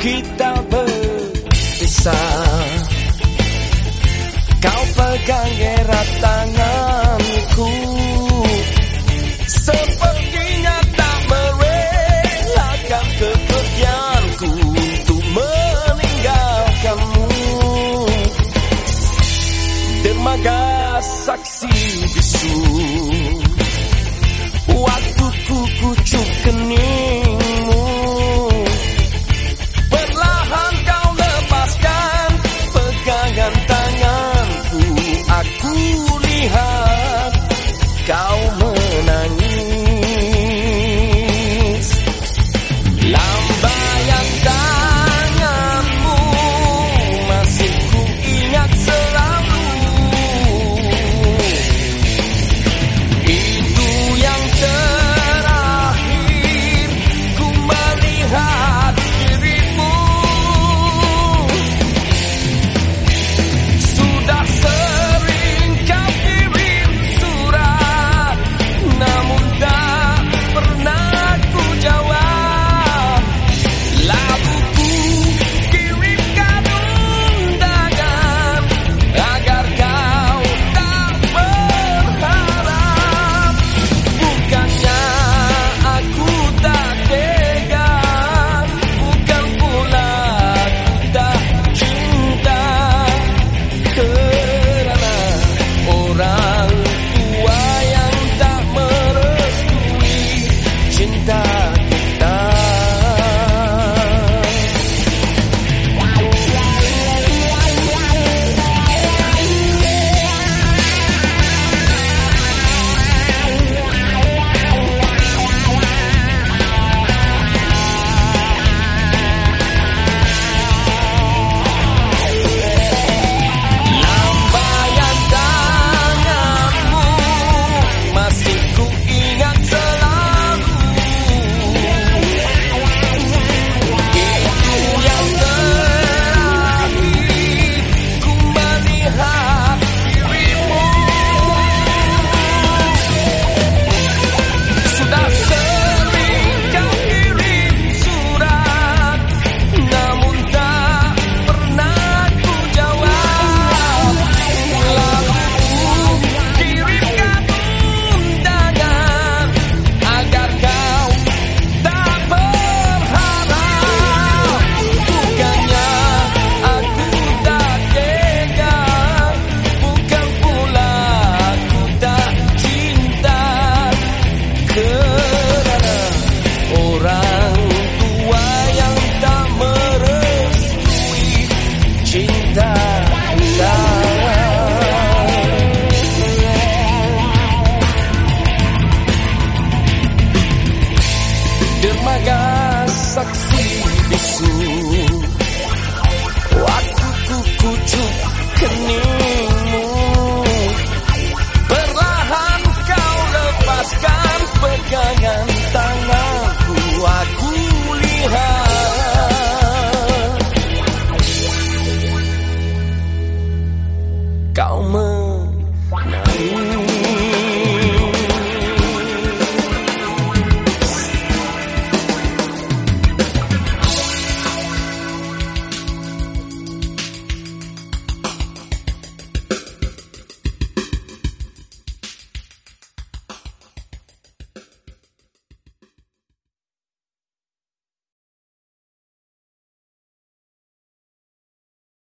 kita berpisah Kau pegang erat tanganku. Sepertinya tak merelakan kepergianku Untuk meninggalkanmu. Dermaga saksi dermaga saksi bisu.